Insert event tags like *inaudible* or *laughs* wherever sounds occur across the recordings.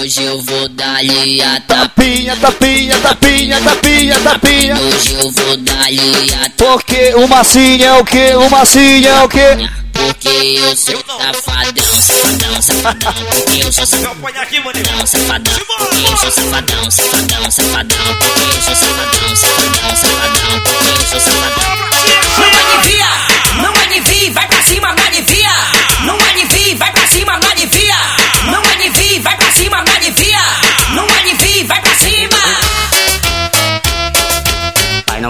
Hoje eu vou dar-lhe a tapinha, tapinha, tapinha, tapinha, tapinha. Hoje eu vou dar-lhe a Porque o massinha é o que? O massinha é o que? Porque eu sou safadão, safadão, safadão. Porque eu sou safadão, safadão. Porque eu sou safadão, safadão, safadão. Porque eu sou safadão, safadão, safadão.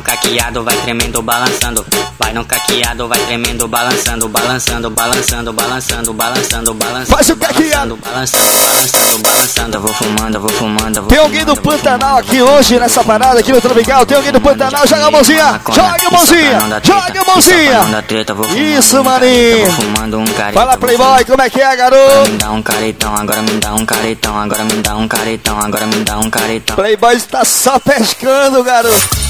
No caqueado, vai tremendo, balançando. Vai no caqueado, vai tremendo, balançando, balançando, balançando, balançando, balançando, balançando. Faz o caqueado. Balançando, balançando, balançando. Eu vou fumando, eu vou fumando. eu vou Tem alguém do Pantanal aqui hoje nessa parada aqui no Tropical? Tem alguém do Pantanal? Joga a mãozinha! Joga a mãozinha! Joga a mãozinha! Isso, maninho! Fumando um. Fala, Playboy, como é que é, garoto? me dá um caretão, agora me dá um caretão, agora me dá um caretão, agora me dá um caretão. Playboy está só pescando, garoto.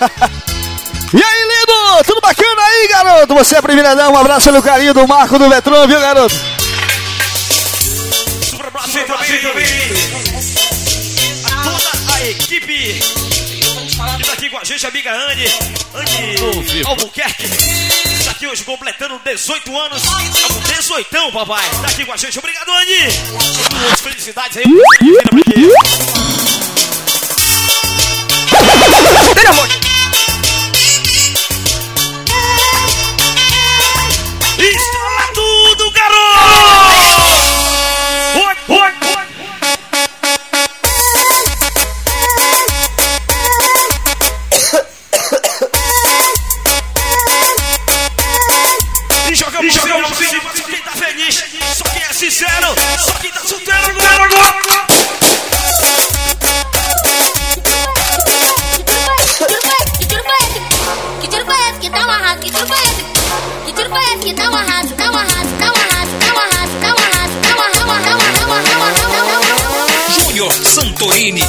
*laughs* e aí, lindo? Tudo bacana aí, garoto? Você é a primeira dama. Um abraço pelo carinho do Marco do Metrô, viu, garoto? Brasil também, também. A toda a equipe que tá aqui com a gente, a amiga Anne. Anne Albuquerque. Tá aqui hoje completando 18 anos. Tá com 18, papai. Tá aqui com a gente. Obrigado, Anne. Felicidades aí. Santorini,